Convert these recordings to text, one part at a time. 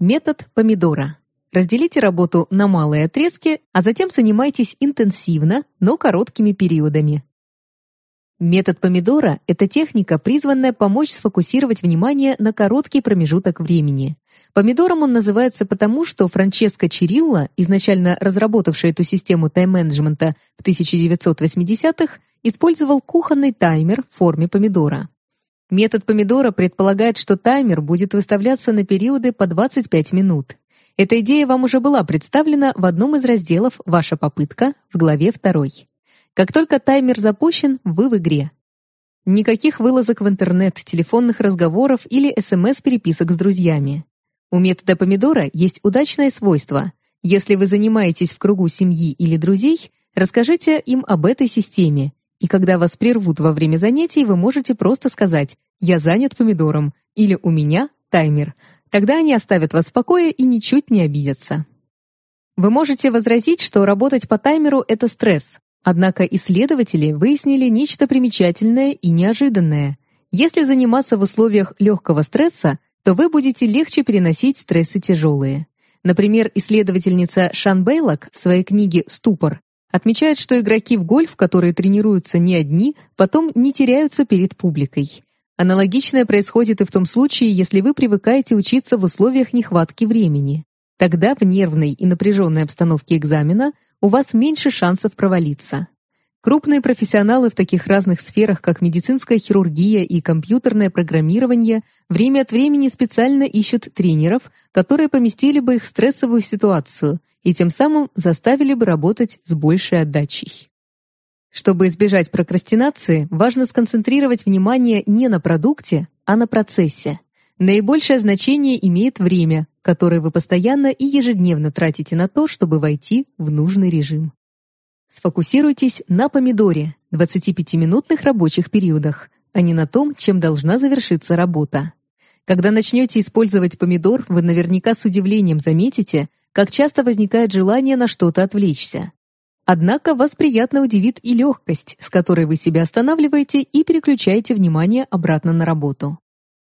Метод помидора. Разделите работу на малые отрезки, а затем занимайтесь интенсивно, но короткими периодами. Метод помидора – это техника, призванная помочь сфокусировать внимание на короткий промежуток времени. Помидором он называется потому, что Франческо Чирилла, изначально разработавший эту систему тайм-менеджмента в 1980-х, использовал кухонный таймер в форме помидора. Метод помидора предполагает, что таймер будет выставляться на периоды по 25 минут. Эта идея вам уже была представлена в одном из разделов «Ваша попытка» в главе 2. Как только таймер запущен, вы в игре. Никаких вылазок в интернет, телефонных разговоров или СМС-переписок с друзьями. У метода помидора есть удачное свойство. Если вы занимаетесь в кругу семьи или друзей, расскажите им об этой системе, и когда вас прервут во время занятий, вы можете просто сказать «Я занят помидором» или «У меня таймер». Тогда они оставят вас в покое и ничуть не обидятся. Вы можете возразить, что работать по таймеру – это стресс, Однако исследователи выяснили нечто примечательное и неожиданное. Если заниматься в условиях легкого стресса, то вы будете легче переносить стрессы тяжелые. Например, исследовательница Шан Бейлок в своей книге «Ступор» отмечает, что игроки в гольф, которые тренируются не одни, потом не теряются перед публикой. Аналогичное происходит и в том случае, если вы привыкаете учиться в условиях нехватки времени. Тогда в нервной и напряженной обстановке экзамена у вас меньше шансов провалиться. Крупные профессионалы в таких разных сферах, как медицинская хирургия и компьютерное программирование, время от времени специально ищут тренеров, которые поместили бы их в стрессовую ситуацию и тем самым заставили бы работать с большей отдачей. Чтобы избежать прокрастинации, важно сконцентрировать внимание не на продукте, а на процессе. Наибольшее значение имеет время, которое вы постоянно и ежедневно тратите на то, чтобы войти в нужный режим. Сфокусируйтесь на помидоре 25-минутных рабочих периодах, а не на том, чем должна завершиться работа. Когда начнете использовать помидор, вы наверняка с удивлением заметите, как часто возникает желание на что-то отвлечься. Однако вас приятно удивит и легкость, с которой вы себя останавливаете и переключаете внимание обратно на работу.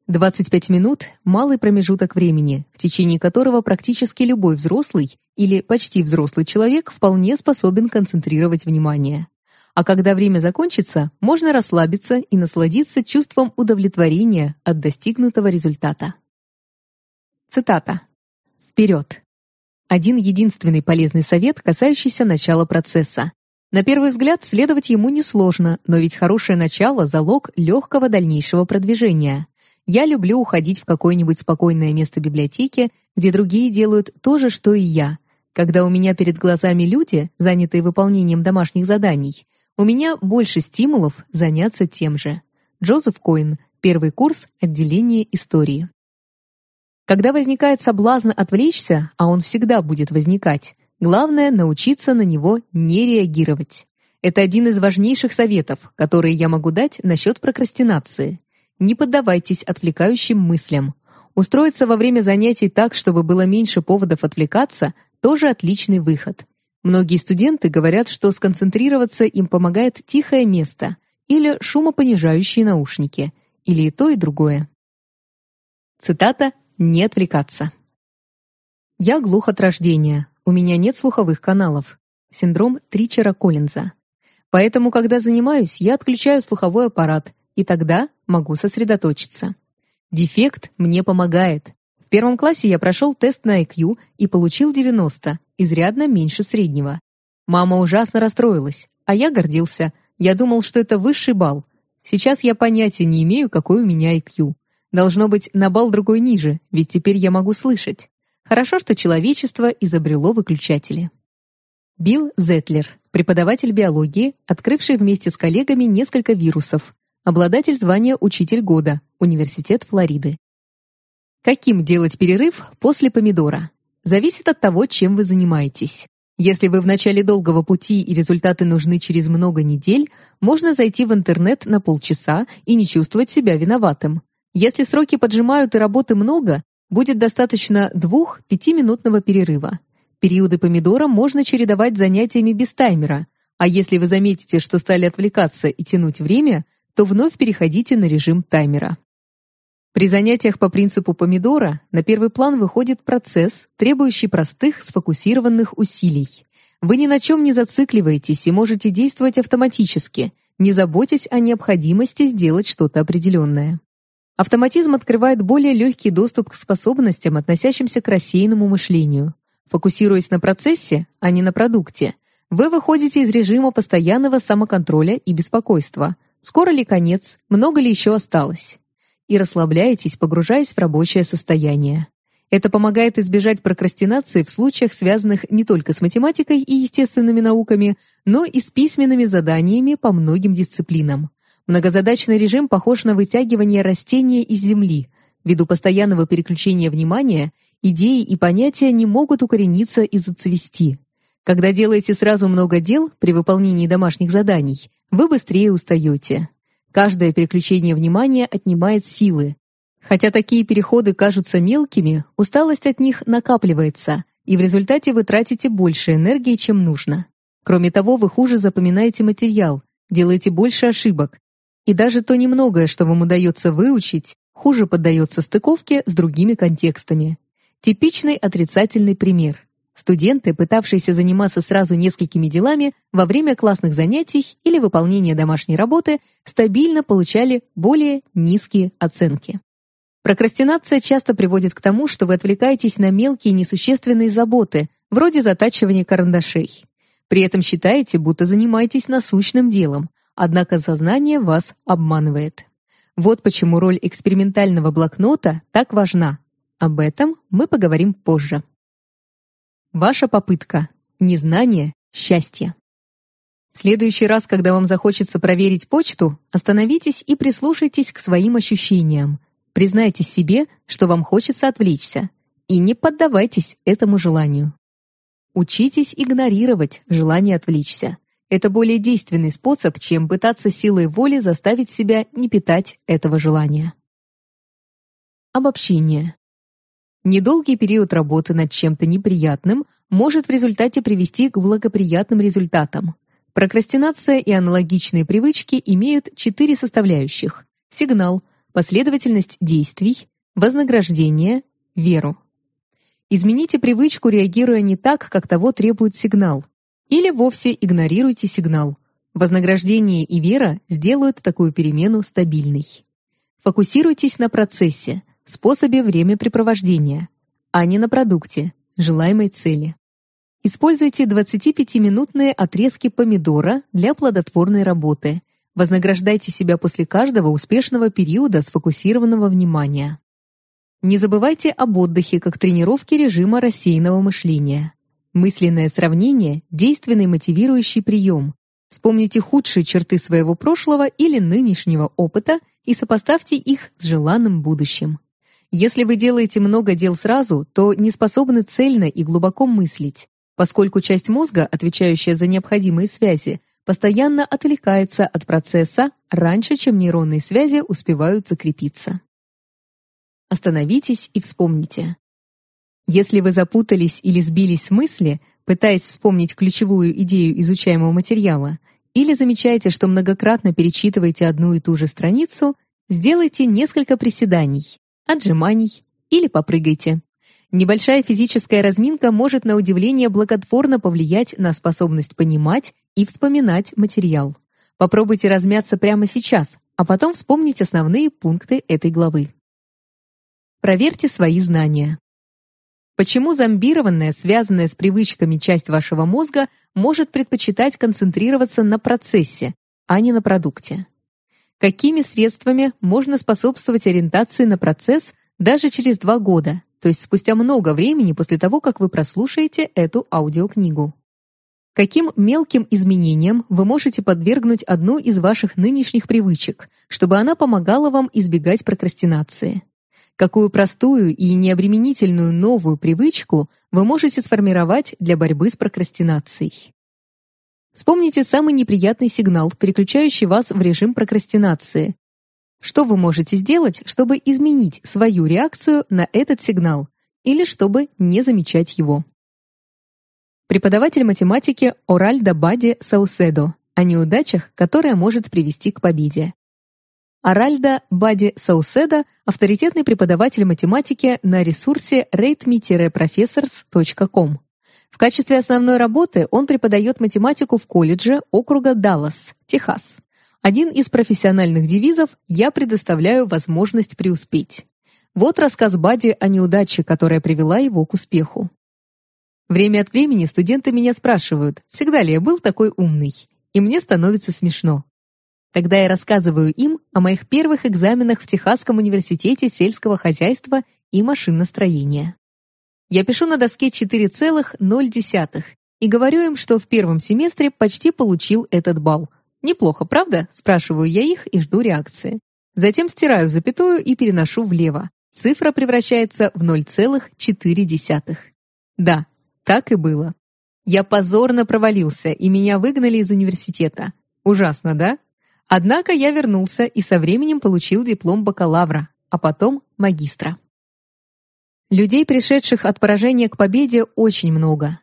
25 минут – малый промежуток времени, в течение которого практически любой взрослый или почти взрослый человек вполне способен концентрировать внимание. А когда время закончится, можно расслабиться и насладиться чувством удовлетворения от достигнутого результата. Цитата. Вперед! Один единственный полезный совет, касающийся начала процесса. На первый взгляд, следовать ему несложно, но ведь хорошее начало – залог легкого дальнейшего продвижения. Я люблю уходить в какое-нибудь спокойное место библиотеки, где другие делают то же, что и я. Когда у меня перед глазами люди, занятые выполнением домашних заданий, у меня больше стимулов заняться тем же. Джозеф Коин, первый курс отделения истории. Когда возникает соблазн отвлечься, а он всегда будет возникать, главное научиться на него не реагировать. Это один из важнейших советов, которые я могу дать насчет прокрастинации. Не поддавайтесь отвлекающим мыслям. Устроиться во время занятий так, чтобы было меньше поводов отвлекаться, тоже отличный выход. Многие студенты говорят, что сконцентрироваться им помогает тихое место или шумопонижающие наушники, или и то, и другое. Цитата «Не отвлекаться». «Я глух от рождения, у меня нет слуховых каналов. Синдром Тричера-Коллинза. Поэтому, когда занимаюсь, я отключаю слуховой аппарат и тогда могу сосредоточиться. Дефект мне помогает. В первом классе я прошел тест на IQ и получил 90, изрядно меньше среднего. Мама ужасно расстроилась, а я гордился. Я думал, что это высший балл. Сейчас я понятия не имею, какой у меня IQ. Должно быть на балл другой ниже, ведь теперь я могу слышать. Хорошо, что человечество изобрело выключатели. Билл Зетлер, преподаватель биологии, открывший вместе с коллегами несколько вирусов, обладатель звания «Учитель года», Университет Флориды. Каким делать перерыв после помидора? Зависит от того, чем вы занимаетесь. Если вы в начале долгого пути и результаты нужны через много недель, можно зайти в интернет на полчаса и не чувствовать себя виноватым. Если сроки поджимают и работы много, будет достаточно 2-5-минутного перерыва. Периоды помидора можно чередовать занятиями без таймера, а если вы заметите, что стали отвлекаться и тянуть время – то вновь переходите на режим таймера. При занятиях по принципу помидора на первый план выходит процесс, требующий простых, сфокусированных усилий. Вы ни на чем не зацикливаетесь и можете действовать автоматически, не заботясь о необходимости сделать что-то определенное. Автоматизм открывает более легкий доступ к способностям, относящимся к рассеянному мышлению. Фокусируясь на процессе, а не на продукте, вы выходите из режима постоянного самоконтроля и беспокойства. Скоро ли конец? Много ли еще осталось? И расслабляетесь, погружаясь в рабочее состояние. Это помогает избежать прокрастинации в случаях, связанных не только с математикой и естественными науками, но и с письменными заданиями по многим дисциплинам. Многозадачный режим похож на вытягивание растения из земли. Ввиду постоянного переключения внимания, идеи и понятия не могут укорениться и зацвести. Когда делаете сразу много дел при выполнении домашних заданий, вы быстрее устаете. Каждое переключение внимания отнимает силы, Хотя такие переходы кажутся мелкими, усталость от них накапливается, и в результате вы тратите больше энергии, чем нужно. Кроме того, вы хуже запоминаете материал, делаете больше ошибок. И даже то немногое, что вам удается выучить, хуже поддается стыковке с другими контекстами. Типичный отрицательный пример. Студенты, пытавшиеся заниматься сразу несколькими делами во время классных занятий или выполнения домашней работы, стабильно получали более низкие оценки. Прокрастинация часто приводит к тому, что вы отвлекаетесь на мелкие несущественные заботы, вроде затачивания карандашей. При этом считаете, будто занимаетесь насущным делом, однако сознание вас обманывает. Вот почему роль экспериментального блокнота так важна. Об этом мы поговорим позже. Ваша попытка. Незнание – счастье. В следующий раз, когда вам захочется проверить почту, остановитесь и прислушайтесь к своим ощущениям. Признайте себе, что вам хочется отвлечься, и не поддавайтесь этому желанию. Учитесь игнорировать желание отвлечься. Это более действенный способ, чем пытаться силой воли заставить себя не питать этого желания. Обобщение. Недолгий период работы над чем-то неприятным может в результате привести к благоприятным результатам. Прокрастинация и аналогичные привычки имеют четыре составляющих. Сигнал, последовательность действий, вознаграждение, веру. Измените привычку, реагируя не так, как того требует сигнал. Или вовсе игнорируйте сигнал. Вознаграждение и вера сделают такую перемену стабильной. Фокусируйтесь на процессе, способе времяпрепровождения, а не на продукте, желаемой цели. Используйте 25-минутные отрезки помидора для плодотворной работы Вознаграждайте себя после каждого успешного периода сфокусированного внимания. Не забывайте об отдыхе как тренировке режима рассеянного мышления. Мысленное сравнение – действенный мотивирующий прием. Вспомните худшие черты своего прошлого или нынешнего опыта и сопоставьте их с желанным будущим. Если вы делаете много дел сразу, то не способны цельно и глубоко мыслить, поскольку часть мозга, отвечающая за необходимые связи, постоянно отвлекается от процесса раньше, чем нейронные связи успевают закрепиться. Остановитесь и вспомните. Если вы запутались или сбились с мысли, пытаясь вспомнить ключевую идею изучаемого материала, или замечаете, что многократно перечитываете одну и ту же страницу, сделайте несколько приседаний, отжиманий или попрыгайте. Небольшая физическая разминка может на удивление благотворно повлиять на способность понимать и вспоминать материал. Попробуйте размяться прямо сейчас, а потом вспомнить основные пункты этой главы. Проверьте свои знания. Почему зомбированная, связанная с привычками часть вашего мозга может предпочитать концентрироваться на процессе, а не на продукте? Какими средствами можно способствовать ориентации на процесс даже через два года, то есть спустя много времени после того, как вы прослушаете эту аудиокнигу? Каким мелким изменениям вы можете подвергнуть одну из ваших нынешних привычек, чтобы она помогала вам избегать прокрастинации? Какую простую и необременительную новую привычку вы можете сформировать для борьбы с прокрастинацией? Вспомните самый неприятный сигнал, переключающий вас в режим прокрастинации. Что вы можете сделать, чтобы изменить свою реакцию на этот сигнал или чтобы не замечать его? преподаватель математики Оральда Бади Сауседо о неудачах, которая может привести к победе. Аральда Бади Сауседа – авторитетный преподаватель математики на ресурсе rateme-professors.com. В качестве основной работы он преподает математику в колледже округа Даллас, Техас. Один из профессиональных девизов «Я предоставляю возможность преуспеть». Вот рассказ Бади о неудаче, которая привела его к успеху. Время от времени студенты меня спрашивают, всегда ли я был такой умный, и мне становится смешно. Тогда я рассказываю им о моих первых экзаменах в Техасском университете сельского хозяйства и машиностроения. Я пишу на доске 4,0 и говорю им, что в первом семестре почти получил этот балл. Неплохо, правда? Спрашиваю я их и жду реакции. Затем стираю запятую и переношу влево. Цифра превращается в 0,4. Да, так и было. Я позорно провалился, и меня выгнали из университета. Ужасно, да? Однако я вернулся и со временем получил диплом бакалавра, а потом магистра. Людей, пришедших от поражения к победе, очень много.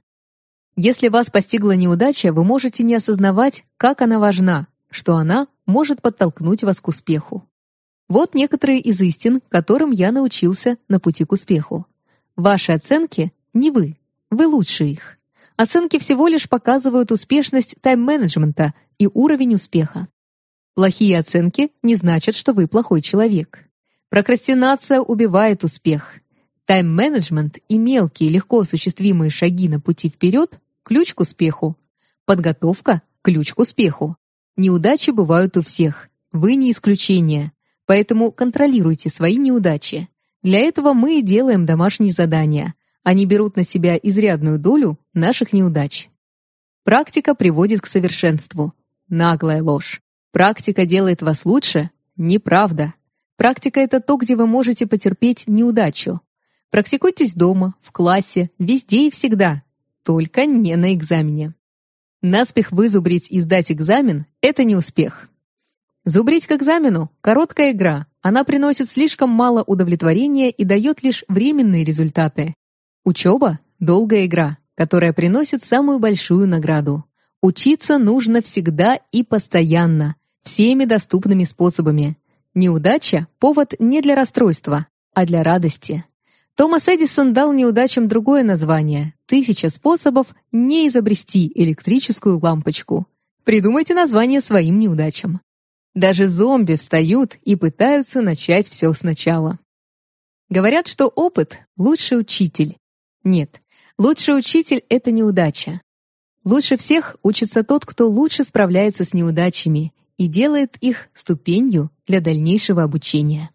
Если вас постигла неудача, вы можете не осознавать, как она важна, что она может подтолкнуть вас к успеху. Вот некоторые из истин, которым я научился на пути к успеху. Ваши оценки — не вы, вы лучше их. Оценки всего лишь показывают успешность тайм-менеджмента и уровень успеха. Плохие оценки не значат, что вы плохой человек. Прокрастинация убивает успех. Тайм-менеджмент и мелкие, легко осуществимые шаги на пути вперед – ключ к успеху. Подготовка – ключ к успеху. Неудачи бывают у всех. Вы не исключение. Поэтому контролируйте свои неудачи. Для этого мы и делаем домашние задания. Они берут на себя изрядную долю наших неудач. Практика приводит к совершенству. Наглая ложь. Практика делает вас лучше? Неправда. Практика — это то, где вы можете потерпеть неудачу. Практикуйтесь дома, в классе, везде и всегда. Только не на экзамене. Наспех вызубрить и сдать экзамен — это не успех. Зубрить к экзамену — короткая игра. Она приносит слишком мало удовлетворения и дает лишь временные результаты. Учеба — долгая игра, которая приносит самую большую награду. Учиться нужно всегда и постоянно всеми доступными способами. Неудача — повод не для расстройства, а для радости. Томас Эдисон дал неудачам другое название — «Тысяча способов не изобрести электрическую лампочку». Придумайте название своим неудачам. Даже зомби встают и пытаются начать все сначала. Говорят, что опыт — лучший учитель. Нет, лучший учитель — это неудача. Лучше всех учится тот, кто лучше справляется с неудачами и делает их ступенью для дальнейшего обучения.